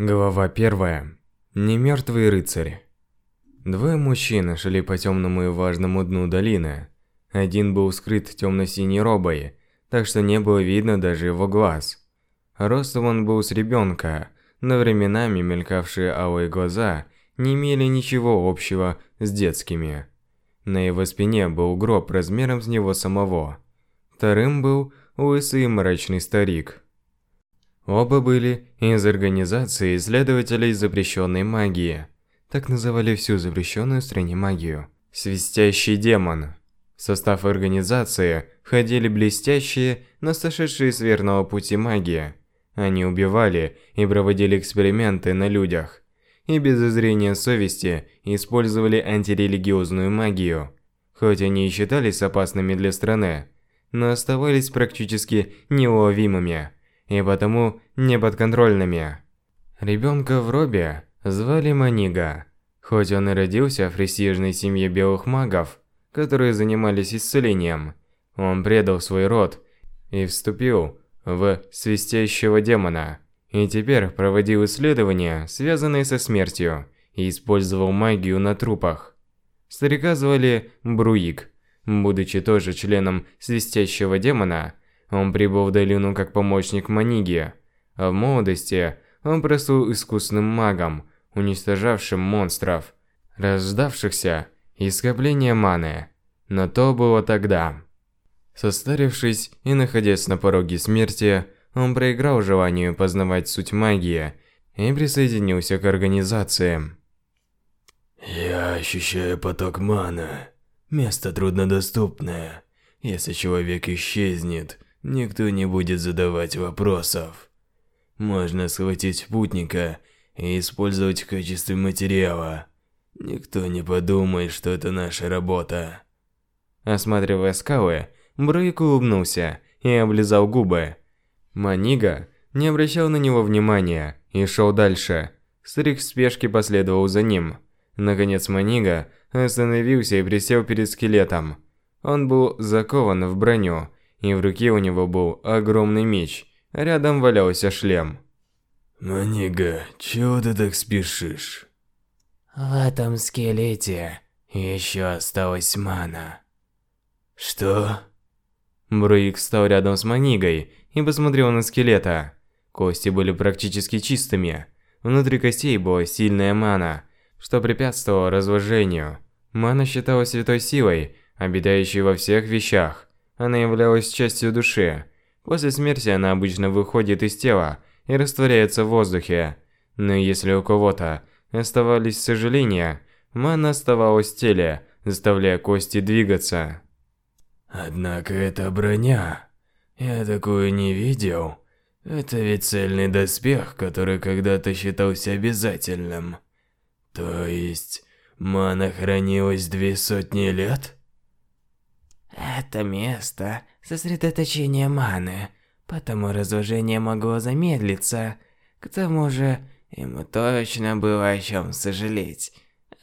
Глава первая. Немертвый рыцарь. Двое мужчин шли по темному и важному дну долины. Один был скрыт темно-синей робой, так что не было видно даже его глаз. Ростом он был с ребенка, но временами мелькавшие алые глаза не имели ничего общего с детскими. На его спине был гроб размером с него самого. Вторым был лысый мрачный старик – Оба были из организации исследователей запрещенной магии. Так называли всю запрещенную в стране магию. Свистящий демон. В состав организации входили блестящие, но сошедшие с верного пути магии. Они убивали и проводили эксперименты на людях. И без зазрения совести использовали антирелигиозную магию. Хоть они и считались опасными для страны, но оставались практически неуловимыми и потому неподконтрольными. Ребенка в робе звали Манига. Хоть он и родился в престижной семье белых магов, которые занимались исцелением, он предал свой род и вступил в свистящего демона. И теперь проводил исследования, связанные со смертью, и использовал магию на трупах. Старика звали Бруик. Будучи тоже членом свистящего демона, он прибыл в долину как помощник Маниги, а в молодости он просил искусным магом, уничтожавшим монстров, рождавшихся из скопления маны. Но то было тогда. Состарившись и находясь на пороге смерти, он проиграл желанию познавать суть магии и присоединился к организациям. «Я ощущаю поток маны. Место труднодоступное. Если человек исчезнет, никто не будет задавать вопросов. Можно схватить путника и использовать в качестве материала. Никто не подумает, что это наша работа. Осматривая скалы, Брейк улыбнулся и облизал губы. Манига не обращал на него внимания и шел дальше. Старик в спешке последовал за ним. Наконец Манига остановился и присел перед скелетом. Он был закован в броню и в руке у него был огромный меч. Рядом валялся шлем. «Манига, чего ты так спешишь?» «В этом скелете еще осталась мана». «Что?» Бруик встал рядом с Манигой и посмотрел на скелета. Кости были практически чистыми. Внутри костей была сильная мана, что препятствовало разложению. Мана считалась святой силой, обитающей во всех вещах. Она являлась частью души. После смерти она обычно выходит из тела и растворяется в воздухе. Но если у кого-то оставались сожаления, мана оставалась в теле, заставляя кости двигаться. Однако это броня. Я такую не видел. Это ведь цельный доспех, который когда-то считался обязательным. То есть, мана хранилась две сотни лет? Это место сосредоточения маны, потому разложение могло замедлиться. К тому же, ему точно было о чем сожалеть.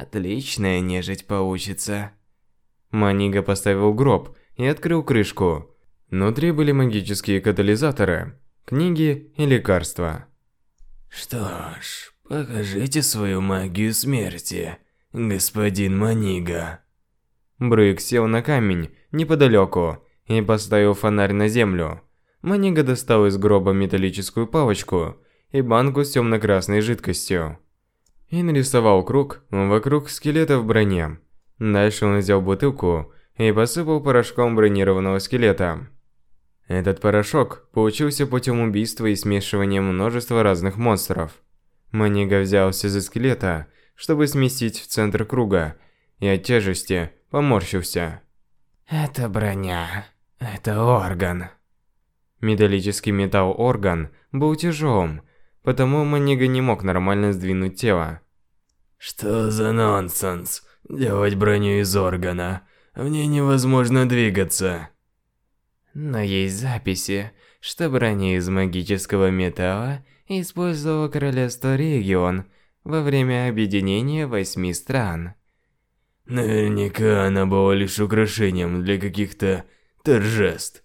Отличная нежить получится. Манига поставил гроб и открыл крышку. Внутри были магические катализаторы, книги и лекарства. Что ж, покажите свою магию смерти, господин Манига. Брык сел на камень неподалеку и поставил фонарь на землю. Манига достал из гроба металлическую палочку и банку с темно-красной жидкостью. И нарисовал круг вокруг скелета в броне. Дальше он взял бутылку и посыпал порошком бронированного скелета. Этот порошок получился путем убийства и смешивания множества разных монстров. Манига взялся за скелета, чтобы сместить в центр круга, и от тяжести поморщился. Это броня. Это орган. Металлический металл-орган был тяжелым, потому Манига не мог нормально сдвинуть тело. Что за нонсенс? Делать броню из органа. В ней невозможно двигаться. Но есть записи, что броня из магического металла использовала королевство Регион во время объединения восьми стран. Наверняка она была лишь украшением для каких-то торжеств.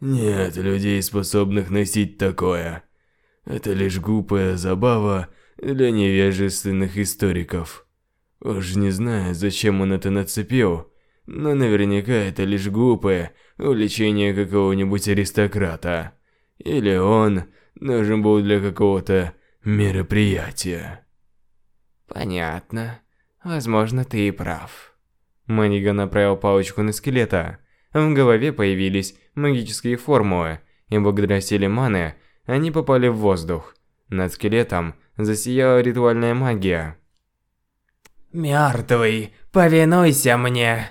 Нет людей, способных носить такое. это лишь глупая забава для невежественных историков. Уж не знаю, зачем он это нацепил, но наверняка это лишь глупое увлечение какого-нибудь аристократа. Или он нужен был для какого-то мероприятия. Понятно. Возможно, ты и прав. Манига направил палочку на скелета. В голове появились магические формулы, и благодаря силе маны они попали в воздух. Над скелетом засияла ритуальная магия. «Мертвый, повинуйся мне!»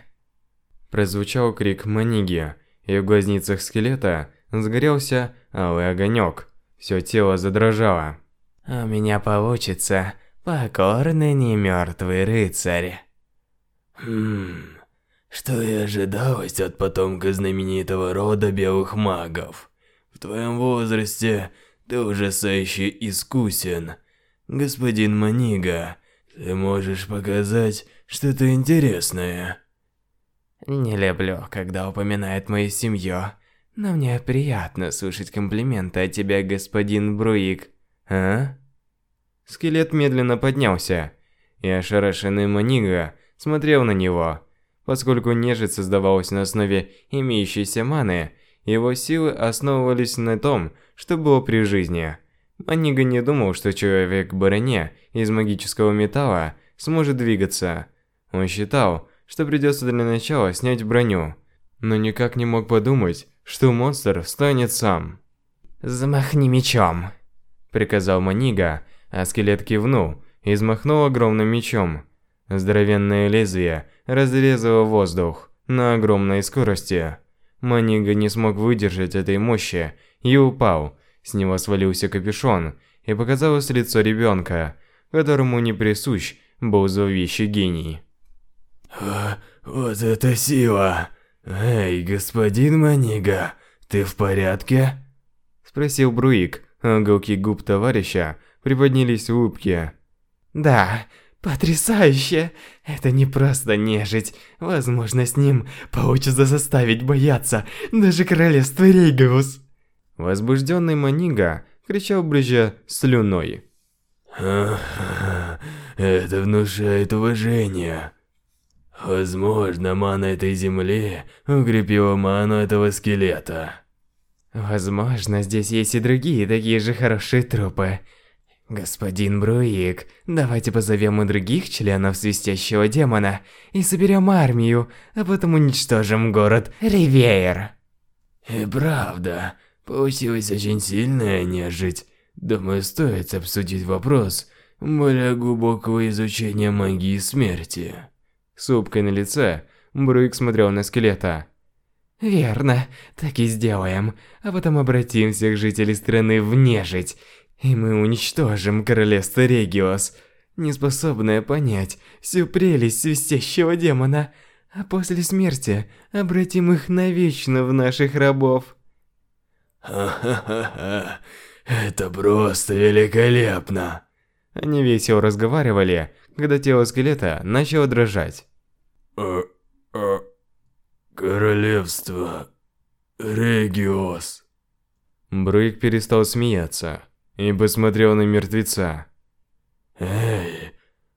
Прозвучал крик Маниги, и в глазницах скелета сгорелся алый огонек. Все тело задрожало. «У меня получится покорный немертвый рыцарь». Хм, что и ожидалось от потомка знаменитого рода белых магов. В твоем возрасте ты ужасающе искусен. Господин Манига, ты можешь показать что-то интересное. Не люблю, когда упоминают мою семью, но мне приятно слышать комплименты от тебя, господин Бруик. А? Скелет медленно поднялся, и ошарашенный Манига смотрел на него. Поскольку нежить создавалась на основе имеющейся маны, его силы основывались на том, что было при жизни. Манига не думал, что человек в броне из магического металла сможет двигаться. Он считал, что придется для начала снять броню, но никак не мог подумать, что монстр встанет сам. «Замахни мечом», – приказал Манига, а скелет кивнул и взмахнул огромным мечом. Здоровенное лезвие разрезало воздух на огромной скорости. Манига не смог выдержать этой мощи и упал. С него свалился капюшон, и показалось лицо ребенка, которому не присущ был зловещий гений. Вот это сила! Эй, господин Манига, ты в порядке? Спросил Бруик, а уголки губ товарища приподнялись в улыбке. Да, потрясающе! Это не просто нежить. Возможно, с ним получится заставить бояться даже королевство Рейгаус. Возбужденный Манига кричал брызжа слюной. это внушает уважение. Возможно, мана этой земли укрепила ману этого скелета. Возможно, здесь есть и другие такие же хорошие трупы. Господин Бруик, давайте позовем и других членов Свистящего Демона и соберем армию, а потом уничтожим город Ривейр. И правда, получилась очень сильная нежить. Думаю, стоит обсудить вопрос более глубокого изучения магии смерти. С улыбкой на лице, Бруик смотрел на скелета. «Верно, так и сделаем, а потом обратим всех жителей страны в нежить, и мы уничтожим королевство Региос, неспособное понять всю прелесть свистящего демона, а после смерти обратим их навечно в наших рабов». «Ха-ха-ха, это просто великолепно!» Они весело разговаривали, когда тело скелета начало дрожать. А, а, королевство Региос. Брык перестал смеяться и посмотрел на мертвеца. Эй,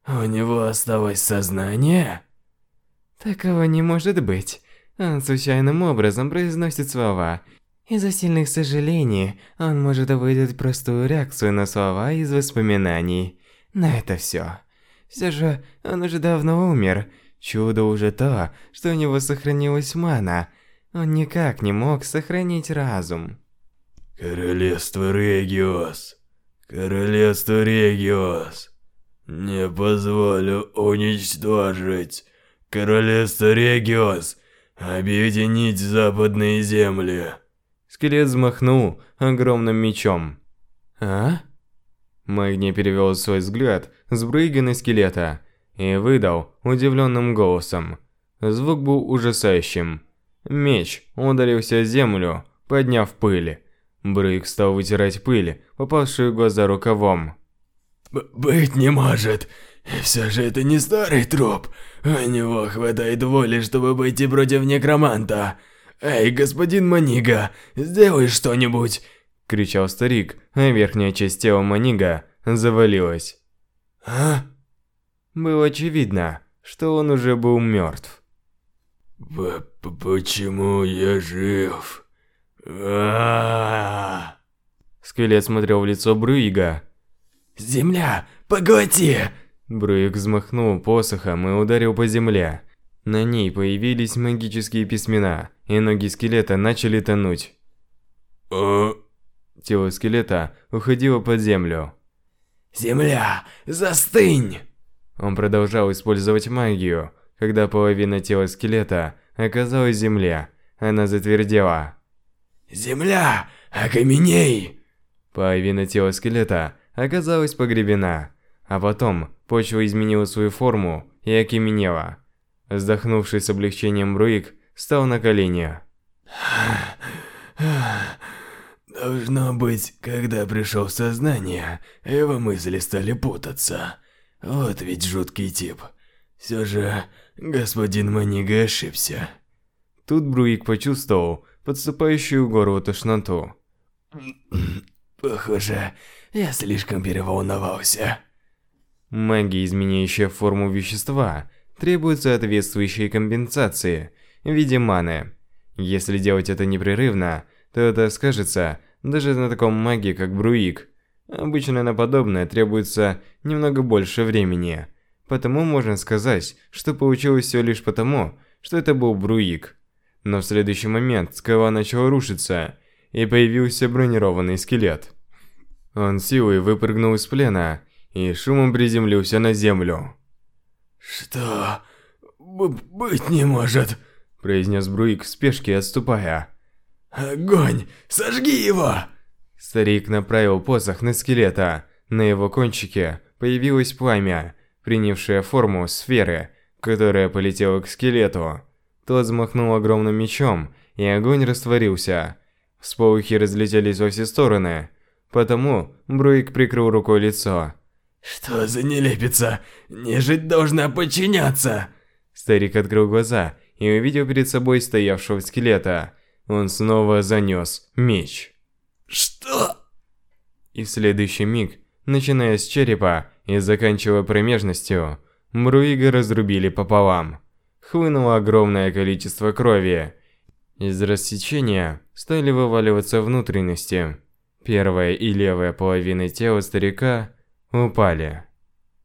у него осталось сознание? Такого не может быть. Он случайным образом произносит слова. Из-за сильных сожалений он может выдать простую реакцию на слова из воспоминаний. Но это все. Все же он уже давно умер. Чудо уже то, что у него сохранилась мана. Он никак не мог сохранить разум. Королевство Региос. Королевство Региос. Не позволю уничтожить. Королевство Региос. Объединить западные земли. Скелет взмахнул огромным мечом. А? Магни перевел свой взгляд с Брыги на скелета и выдал удивленным голосом. Звук был ужасающим. Меч ударился о землю, подняв пыль. Брык стал вытирать пыль, попавшую в глаза рукавом. Б «Быть не может. Все же это не старый труп. У него хватает воли, чтобы пойти против некроманта. Эй, господин Манига, сделай что-нибудь. – кричал старик, а верхняя часть тела Манига завалилась. А? Было очевидно, что он уже был мертв. П Почему я жив? А, -а, -а, Скелет смотрел в лицо Бруига. «Земля, поглоти!» Бруик взмахнул посохом и ударил по земле. На ней появились магические письмена, и ноги скелета начали тонуть. О... Тело скелета уходило под землю. «Земля, застынь!» Он продолжал использовать магию. Когда половина тела скелета оказалась в земле, она затвердела. «Земля, окаменей!» Половина тела скелета оказалась погребена, а потом почва изменила свою форму и окаменела. Вздохнувший с облегчением Бруик встал на колени. Должно быть, когда пришел в сознание, его мысли стали путаться. Вот ведь жуткий тип. Все же, господин Манига ошибся. Тут Бруик почувствовал подступающую горло тошноту. Похоже, я слишком переволновался. Магия, изменяющая форму вещества, требует соответствующей компенсации в виде маны. Если делать это непрерывно, то это скажется даже на таком маге, как Бруик. Обычно на подобное требуется немного больше времени. Потому можно сказать, что получилось все лишь потому, что это был Бруик. Но в следующий момент скала начала рушиться, и появился бронированный скелет. Он силой выпрыгнул из плена и шумом приземлился на землю. «Что? Б быть не может!» – произнес Бруик в спешке, отступая. «Огонь! Сожги его!» Старик направил посох на скелета. На его кончике появилось пламя, принявшее форму сферы, которая полетела к скелету. Тот взмахнул огромным мечом, и огонь растворился. Всполохи разлетелись во все стороны. Потому Бруик прикрыл рукой лицо. «Что за нелепица? Нежить должна подчиняться!» Старик открыл глаза и увидел перед собой стоявшего скелета. Он снова занес меч. «Что?» И в следующий миг, начиная с черепа и заканчивая промежностью, Мруига разрубили пополам. Хлынуло огромное количество крови. Из рассечения стали вываливаться внутренности. Первая и левая половины тела старика упали.